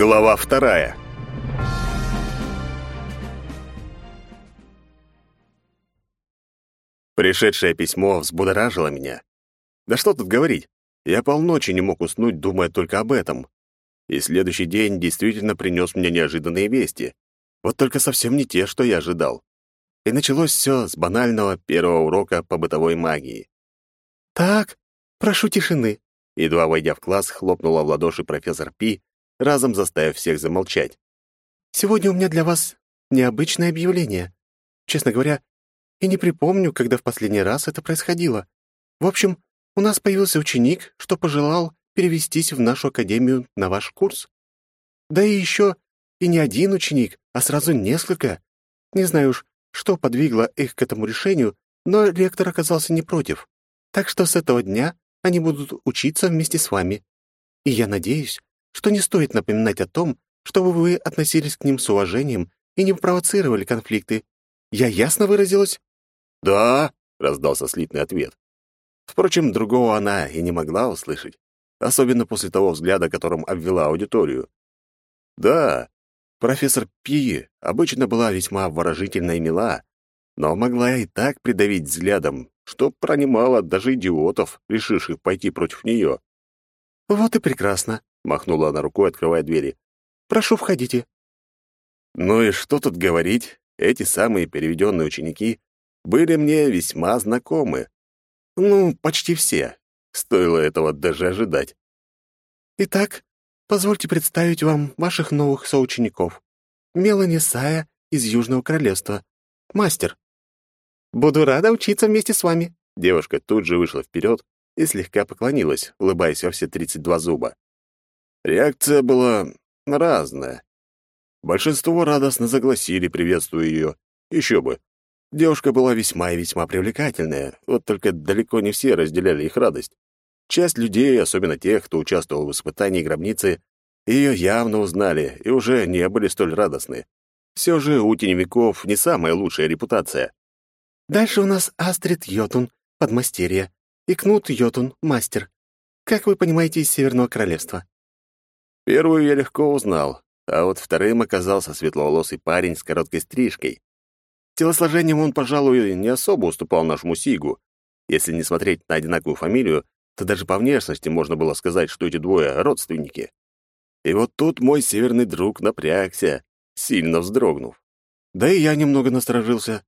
Глава вторая. Пришедшее письмо взбудоражило меня. Да что тут говорить, я полночи не мог уснуть, думая только об этом. И следующий день действительно принес мне неожиданные вести. Вот только совсем не те, что я ожидал. И началось все с банального первого урока по бытовой магии. «Так, прошу тишины», едва войдя в класс, хлопнула в ладоши профессор Пи, разом заставив всех замолчать. «Сегодня у меня для вас необычное объявление. Честно говоря, и не припомню, когда в последний раз это происходило. В общем, у нас появился ученик, что пожелал перевестись в нашу академию на ваш курс. Да и еще и не один ученик, а сразу несколько. Не знаю уж, что подвигло их к этому решению, но ректор оказался не против. Так что с этого дня они будут учиться вместе с вами. И я надеюсь, что не стоит напоминать о том, чтобы вы относились к ним с уважением и не провоцировали конфликты. Я ясно выразилась?» «Да», — раздался слитный ответ. Впрочем, другого она и не могла услышать, особенно после того взгляда, которым обвела аудиторию. «Да, профессор Пи обычно была весьма выражительна и мила, но могла и так придавить взглядом, что пронимала даже идиотов, решивших пойти против нее. «Вот и прекрасно», — махнула она рукой, открывая двери. «Прошу, входите». Ну и что тут говорить? Эти самые переведенные ученики были мне весьма знакомы. Ну, почти все. Стоило этого даже ожидать. «Итак, позвольте представить вам ваших новых соучеников. Мелани Сая из Южного Королевства. Мастер». «Буду рада учиться вместе с вами». Девушка тут же вышла вперед и слегка поклонилась, улыбаясь во все тридцать два зуба. Реакция была разная. Большинство радостно загласили, приветствуя ее. Еще бы. Девушка была весьма и весьма привлекательная, вот только далеко не все разделяли их радость. Часть людей, особенно тех, кто участвовал в испытании гробницы, ее явно узнали и уже не были столь радостны. Все же у теневиков не самая лучшая репутация. Дальше у нас Астрид Йотун, подмастерье, и Кнут Йотун, мастер. Как вы понимаете, из Северного Королевства. Первую я легко узнал, а вот вторым оказался светловолосый парень с короткой стрижкой. Телосложением он, пожалуй, не особо уступал нашему Сигу. Если не смотреть на одинаковую фамилию, то даже по внешности можно было сказать, что эти двое — родственники. И вот тут мой северный друг напрягся, сильно вздрогнув. Да и я немного насторожился.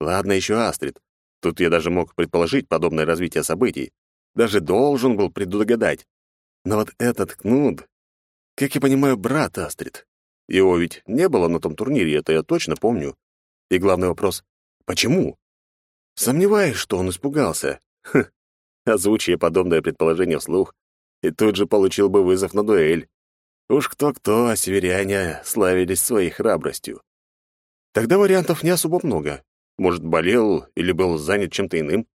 Ладно, еще Астрид. Тут я даже мог предположить подобное развитие событий. Даже должен был предугадать. Но вот этот Кнуд как я понимаю, брат Астрид. Его ведь не было на том турнире, это я точно помню. И главный вопрос — почему? Сомневаюсь, что он испугался. Хм, озвучив подобное предположение вслух, и тут же получил бы вызов на дуэль. Уж кто-кто, а северяне славились своей храбростью. Тогда вариантов не особо много. Может, болел или был занят чем-то иным?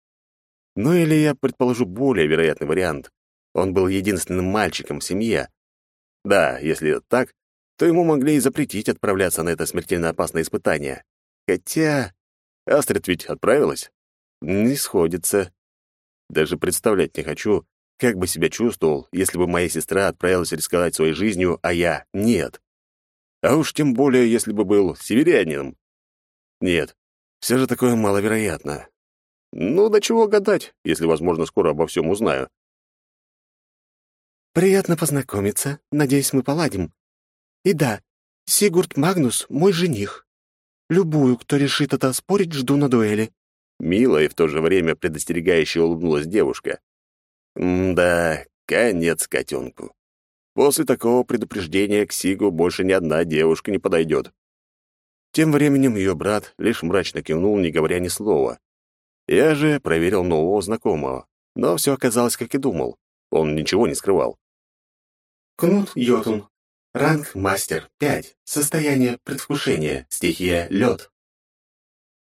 Ну или я предположу более вероятный вариант. Он был единственным мальчиком в семье, да, если так, то ему могли и запретить отправляться на это смертельно опасное испытание. Хотя... Астрид ведь отправилась? Не сходится. Даже представлять не хочу, как бы себя чувствовал, если бы моя сестра отправилась рисковать своей жизнью, а я — нет. А уж тем более, если бы был северянином. Нет, все же такое маловероятно. Ну, до чего гадать, если, возможно, скоро обо всем узнаю. «Приятно познакомиться. Надеюсь, мы поладим. И да, Сигурд Магнус — мой жених. Любую, кто решит это оспорить, жду на дуэли». Мило и в то же время предостерегающе улыбнулась девушка. «Да, конец котенку. После такого предупреждения к Сигу больше ни одна девушка не подойдет». Тем временем ее брат лишь мрачно кивнул, не говоря ни слова. Я же проверил нового знакомого, но все оказалось, как и думал. Он ничего не скрывал. Кнут Йотун. Ранг мастер 5. Состояние предвкушения. Стихия лед.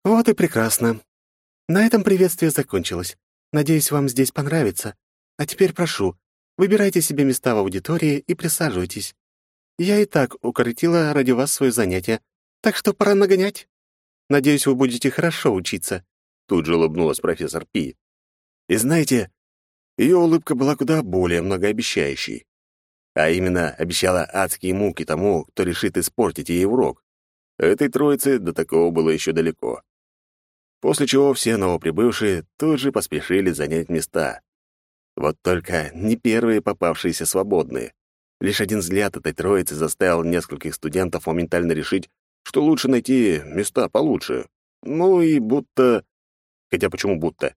Вот и прекрасно. На этом приветствие закончилось. Надеюсь, вам здесь понравится. А теперь прошу, выбирайте себе места в аудитории и присаживайтесь. Я и так укоротила ради вас свое занятие, так что пора нагонять. Надеюсь, вы будете хорошо учиться. Тут же улыбнулась профессор Пи. И знаете, ее улыбка была куда более многообещающей. А именно обещала адские муки тому, кто решит испортить ей урок. Этой троице до такого было еще далеко. После чего все новоприбывшие тут же поспешили занять места. Вот только не первые попавшиеся свободные. Лишь один взгляд этой троицы заставил нескольких студентов моментально решить, что лучше найти места получше. Ну и будто... Хотя почему будто?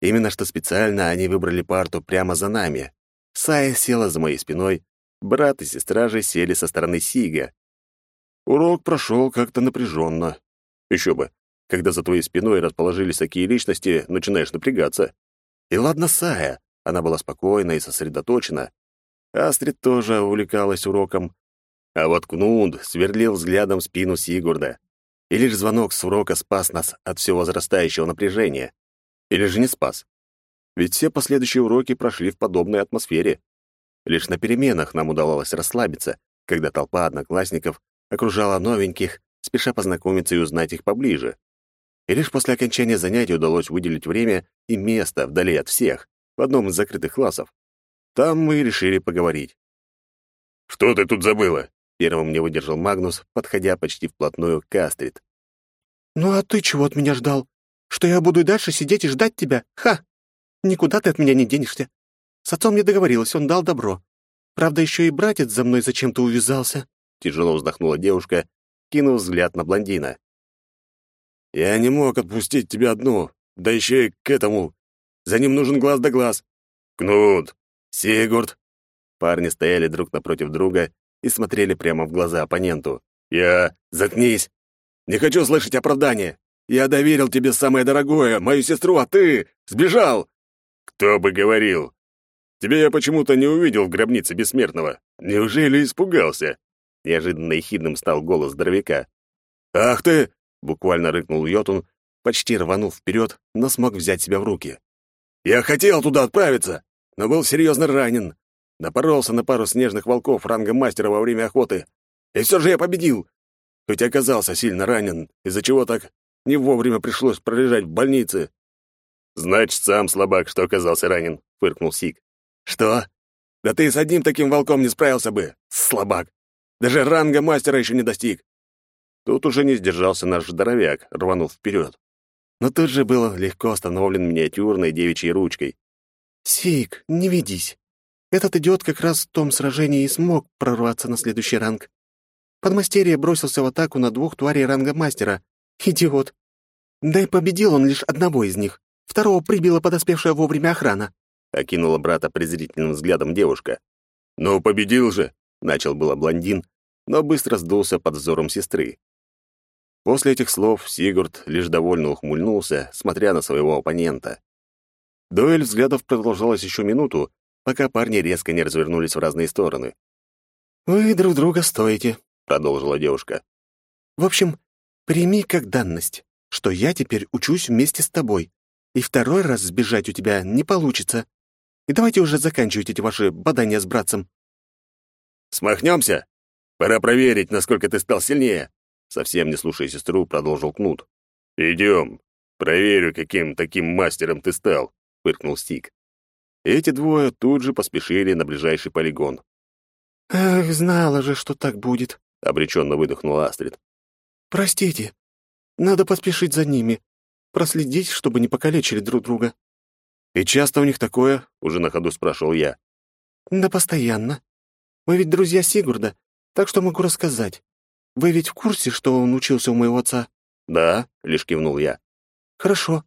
Именно что специально они выбрали парту прямо за нами. Сая села за моей спиной, брат и сестра же сели со стороны Сига. Урок прошел как-то напряженно. Еще бы, когда за твоей спиной расположились такие личности, начинаешь напрягаться. И ладно Сая, она была спокойна и сосредоточена. Астрид тоже увлекалась уроком. А вот Кнунд сверлил взглядом спину Сигурда. И лишь звонок с урока спас нас от всего возрастающего напряжения. Или же не спас? Ведь все последующие уроки прошли в подобной атмосфере. Лишь на переменах нам удавалось расслабиться, когда толпа одноклассников окружала новеньких, спеша познакомиться и узнать их поближе. И лишь после окончания занятий удалось выделить время и место вдали от всех, в одном из закрытых классов. Там мы и решили поговорить. «Что ты тут забыла?» — первым не выдержал Магнус, подходя почти вплотную к Астрид. «Ну а ты чего от меня ждал? Что я буду и дальше сидеть и ждать тебя? Ха! Никуда ты от меня не денешься. С отцом не договорилась, он дал добро. Правда, еще и братец за мной зачем-то увязался». Тяжело вздохнула девушка, кинув взгляд на блондина. «Я не мог отпустить тебя одну, да еще и к этому. За ним нужен глаз да глаз. Кнут! Сигурд!» Парни стояли друг напротив друга и смотрели прямо в глаза оппоненту. «Я... Заткнись! Не хочу слышать оправдания! Я доверил тебе самое дорогое, мою сестру, а ты сбежал!» «Кто бы говорил! Тебя я почему-то не увидел в гробнице бессмертного. Неужели испугался?» Неожиданно ехидным стал голос здоровяка. «Ах ты!» — буквально рыкнул Йотун, почти рванув вперед, но смог взять себя в руки. «Я хотел туда отправиться, но был серьезно ранен. Напоролся на пару снежных волков ранга мастера во время охоты. И все же я победил, хоть оказался сильно ранен, из-за чего так не вовремя пришлось пролежать в больнице. «Значит, сам слабак, что оказался ранен», — фыркнул Сик. «Что? Да ты с одним таким волком не справился бы, слабак. Даже ранга мастера еще не достиг». Тут уже не сдержался наш здоровяк, рванув вперед. Но тут же был легко остановлен миниатюрной девичьей ручкой. «Сик, не ведись. Этот идиот как раз в том сражении и смог прорваться на следующий ранг. Подмастерье бросился в атаку на двух тварей ранга мастера. Идиот. Да и победил он лишь одного из них. Второго прибила подоспевшая вовремя охрана. Окинула брата презрительным взглядом девушка. «Ну, победил же!» — начал было блондин, но быстро сдулся под взором сестры. После этих слов Сигурд лишь довольно ухмыльнулся, смотря на своего оппонента. Дуэль взглядов продолжалась еще минуту, пока парни резко не развернулись в разные стороны. «Вы друг друга стоите», — продолжила девушка. «В общем, прими как данность, что я теперь учусь вместе с тобой, и второй раз сбежать у тебя не получится. И давайте уже заканчивать эти ваши бадания с братцем». «Смахнемся? Пора проверить, насколько ты стал сильнее», совсем не слушая сестру, продолжил Кнут. «Идем. Проверю, каким таким мастером ты стал», — фыркнул Стик. Эти двое тут же поспешили на ближайший полигон. «Ах, знала же, что так будет», — обреченно выдохнула Астрид. «Простите. Надо поспешить за ними. Проследить, чтобы не покалечили друг друга». «И часто у них такое?» — уже на ходу спрашивал я. «Да постоянно. Мы ведь друзья Сигурда, так что могу рассказать. Вы ведь в курсе, что он учился у моего отца?» «Да», — лишь кивнул я. «Хорошо.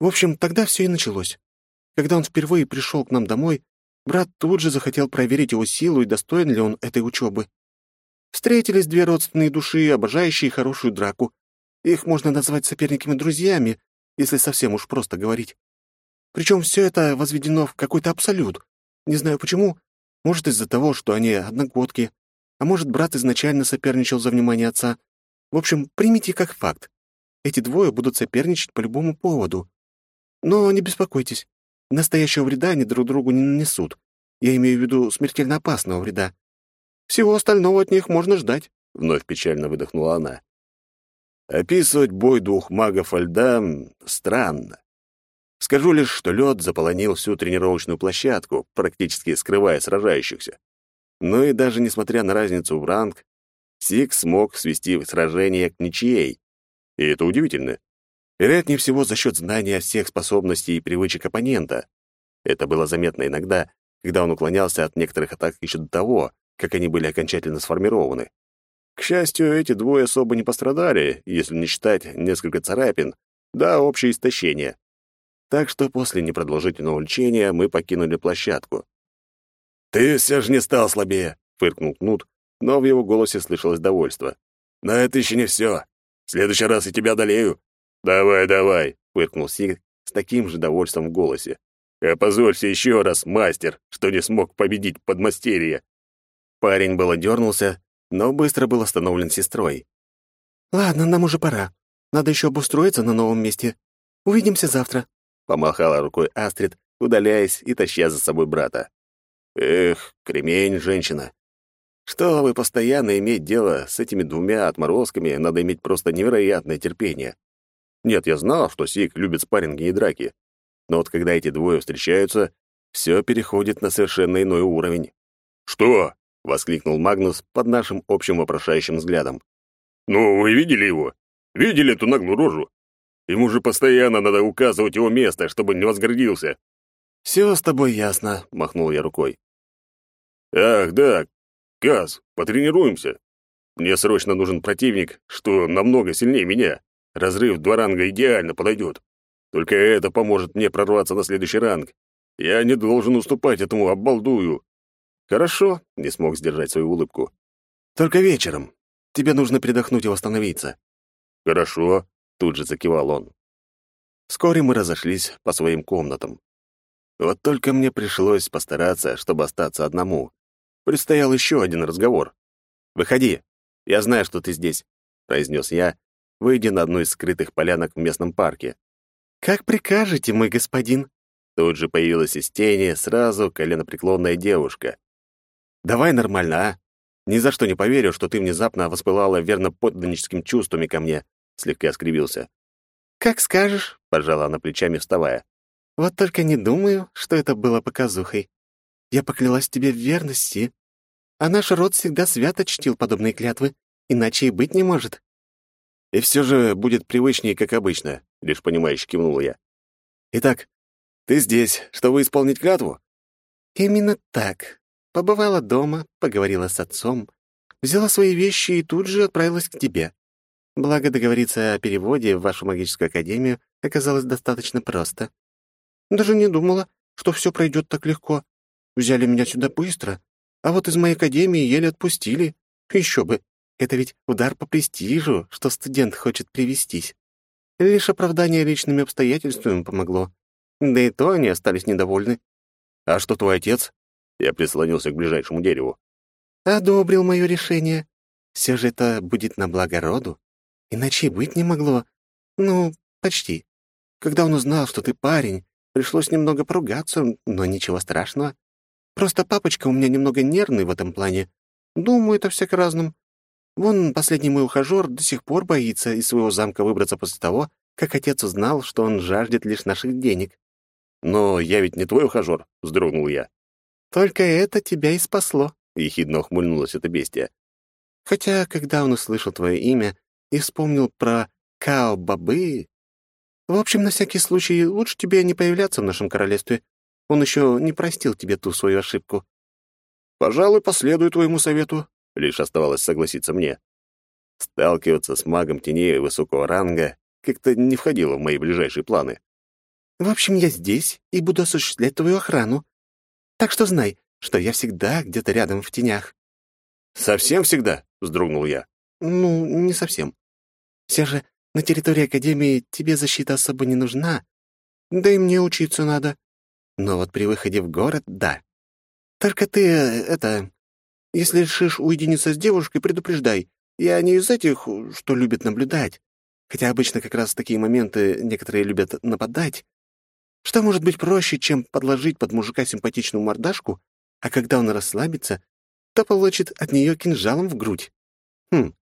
В общем, тогда все и началось. Когда он впервые пришел к нам домой, брат тут же захотел проверить его силу и достоин ли он этой учебы. Встретились две родственные души, обожающие хорошую драку. Их можно назвать соперниками-друзьями, если совсем уж просто говорить. Причем все это возведено в какой-то абсолют. Не знаю почему. Может, из-за того, что они одногодки. А может, брат изначально соперничал за внимание отца. В общем, примите как факт. Эти двое будут соперничать по любому поводу. Но не беспокойтесь. Настоящего вреда они друг другу не нанесут. Я имею в виду смертельно опасного вреда. Всего остального от них можно ждать», — вновь печально выдохнула она. Описывать бой двух магов льда странно. Скажу лишь, что лед заполонил всю тренировочную площадку, практически скрывая сражающихся. Но и даже несмотря на разницу в ранг, Сик смог свести сражение к ничьей. И это удивительно. Вероятнее всего за счет знания всех способностей и привычек оппонента. Это было заметно иногда, когда он уклонялся от некоторых атак еще до того, как они были окончательно сформированы. К счастью, эти двое особо не пострадали, если не считать несколько царапин, да общее истощение. Так что после непродолжительного лечения мы покинули площадку. «Ты все же не стал слабее», — фыркнул Кнут, но в его голосе слышалось довольство. «Но это еще не все. В следующий раз я тебя одолею». «Давай, давай», — фыркнул Сиг с таким же довольством в голосе. «Опозорься еще раз, мастер, что не смог победить подмастерье». Парень было дернулся, но быстро был остановлен сестрой. «Ладно, нам уже пора. Надо еще обустроиться на новом месте. Увидимся завтра», — помахала рукой Астрид, удаляясь и таща за собой брата. «Эх, кремень, женщина. Чтобы постоянно иметь дело с этими двумя отморозками, надо иметь просто невероятное терпение. Нет, я знал, что Сик любит спарринги и драки. Но вот когда эти двое встречаются, все переходит на совершенно иной уровень. «Что?» — воскликнул Магнус под нашим общим вопрошающим взглядом. «Ну, вы видели его? Видели эту наглую рожу? Ему же постоянно надо указывать его место, чтобы не возгордился». «Все с тобой ясно», — махнул я рукой. «Ах, да, Каз, потренируемся. Мне срочно нужен противник, что намного сильнее меня. Разрыв два ранга идеально подойдет. Только это поможет мне прорваться на следующий ранг. Я не должен уступать этому обалдую. Хорошо, не смог сдержать свою улыбку. Только вечером. Тебе нужно передохнуть и восстановиться. Хорошо, тут же закивал он. Вскоре мы разошлись по своим комнатам. Вот только мне пришлось постараться, чтобы остаться одному. Предстоял еще один разговор. «Выходи, я знаю, что ты здесь», — произнес я, выйдя на одну из скрытых полянок в местном парке. «Как прикажете, мой господин?» Тут же появилась из тени сразу коленопреклонная девушка. «Давай нормально, а? Ни за что не поверю, что ты внезапно воспылала верно подданническими чувствами ко мне», — слегка скривился. «Как скажешь», — пожала она плечами, вставая. «Вот только не думаю, что это было показухой. Я поклялась тебе в верности, а наш род всегда свято чтил подобные клятвы, иначе и быть не может. И все же будет привычнее, как обычно, лишь понимающе кивнула я. Итак, ты здесь, чтобы исполнить клятву? Именно так. Побывала дома, поговорила с отцом, взяла свои вещи и тут же отправилась к тебе. Благо договориться о переводе в вашу магическую академию оказалось достаточно просто. Даже не думала, что все пройдет так легко. Взяли меня сюда быстро, а вот из моей академии еле отпустили. Еще бы, это ведь удар по престижу, что студент хочет привестись. Лишь оправдание личными обстоятельствами помогло. Да и то они остались недовольны. «А что твой отец?» Я прислонился к ближайшему дереву. «Одобрил мое решение. Все же это будет на благо роду. Иначе быть не могло. Ну, почти. Когда он узнал, что ты парень, пришлось немного поругаться, но ничего страшного. Просто папочка у меня немного нервный в этом плане. Думаю, это всяко разным. Вон последний мой ухажер до сих пор боится из своего замка выбраться после того, как отец узнал, что он жаждет лишь наших денег. «Но я ведь не твой ухажер», — вздрогнул я. «Только это тебя и спасло», — ехидно ухмыльнулась эта бестия. «Хотя, когда он услышал твое имя и вспомнил про Као-бабы... В общем, на всякий случай, лучше тебе не появляться в нашем королевстве. Он еще не простил тебе ту свою ошибку». «Пожалуй, последую твоему совету», Лишь оставалось согласиться мне. Сталкиваться с магом теней высокого ранга как-то не входило в мои ближайшие планы. «В общем, я здесь и буду осуществлять твою охрану. Так что знай, что я всегда где-то рядом в тенях». «Совсем всегда?» — вздрогнул я. «Ну, не совсем. Все же на территории Академии тебе защита особо не нужна. Да и мне учиться надо. Но вот при выходе в город — да. Только ты, э, это, если решишь уединиться с девушкой, предупреждай. Я не из этих, что любят наблюдать. Хотя обычно как раз в такие моменты некоторые любят нападать. Что может быть проще, чем подложить под мужика симпатичную мордашку, а когда он расслабится, то получит от нее кинжалом в грудь? Хм,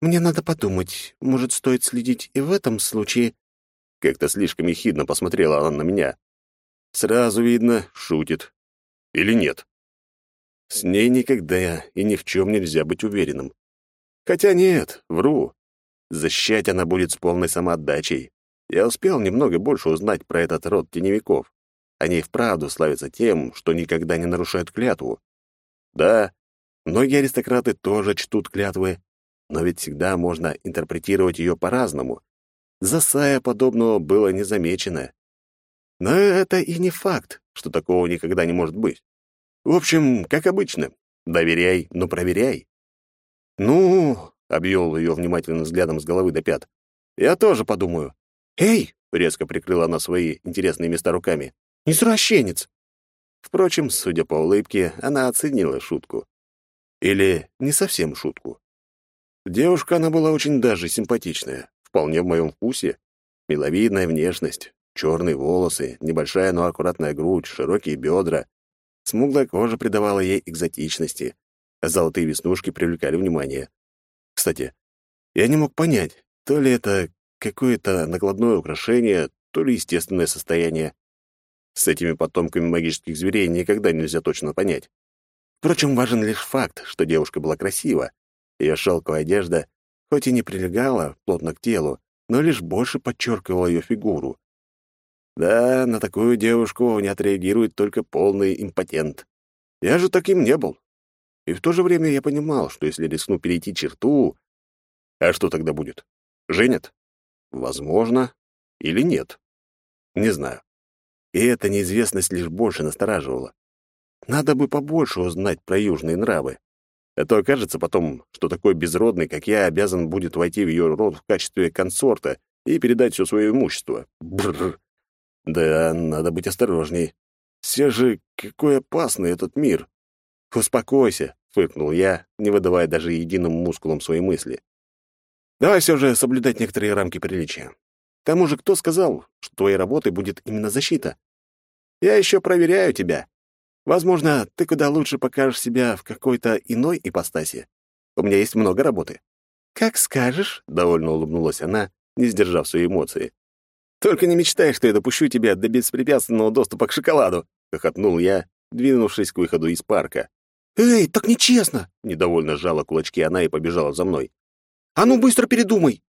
мне надо подумать, может, стоит следить и в этом случае. Как-то слишком ехидно посмотрела она на меня. Сразу видно, шутит. Или нет. С ней никогда и ни в чем нельзя быть уверенным. Хотя нет, вру. Защищать она будет с полной самоотдачей. Я успел немного больше узнать про этот род теневиков. Они вправду славятся тем, что никогда не нарушают клятву. Да, многие аристократы тоже чтут клятвы, но ведь всегда можно интерпретировать ее по-разному. За Сая подобного было не замечено. Но это и не факт, что такого никогда не может быть. В общем, как обычно, доверяй, но проверяй. «Ну», — обвел ее внимательным взглядом с головы до пят, — «я тоже подумаю». «Эй!» — резко прикрыла она свои интересные места руками. «Извращенец!» Впрочем, судя по улыбке, она оценила шутку. Или не совсем шутку. Девушка она была очень даже симпатичная, вполне в моем вкусе. Миловидная внешность, черные волосы, небольшая, но аккуратная грудь, широкие бедра. Смуглая кожа придавала ей экзотичности, а золотые веснушки привлекали внимание. Кстати, я не мог понять, то ли это какое-то накладное украшение, то ли естественное состояние. С этими потомками магических зверей никогда нельзя точно понять. Впрочем, важен лишь факт, что девушка была красива. Ее шелковая одежда хоть и не прилегала плотно к телу, но лишь больше подчеркивала ее фигуру. Да, на такую девушку не отреагирует только полный импотент. Я же таким не был. И в то же время я понимал, что если рискну перейти черту... А что тогда будет? Женят? Возможно. Или нет? Не знаю. И эта неизвестность лишь больше настораживала. Надо бы побольше узнать про южные нравы. А то окажется потом, что такой безродный, как я, обязан будет войти в ее род в качестве консорта и передать все свое имущество. Бррр. Да, надо быть осторожней. Все же какой опасный этот мир. Успокойся, фыркнул я, не выдавая даже единым мускулом своей мысли. Давай все же соблюдать некоторые рамки приличия. К тому же, кто сказал, что твоей работой будет именно защита? Я еще проверяю тебя. Возможно, ты куда лучше покажешь себя в какой-то иной ипостаси. У меня есть много работы». «Как скажешь», — довольно улыбнулась она, не сдержав свои эмоции. «Только не мечтай, что я допущу тебя до беспрепятственного доступа к шоколаду», — хохотнул я, двинувшись к выходу из парка. «Эй, так нечестно!» — недовольно сжала кулачки она и побежала за мной. «А ну, быстро передумай!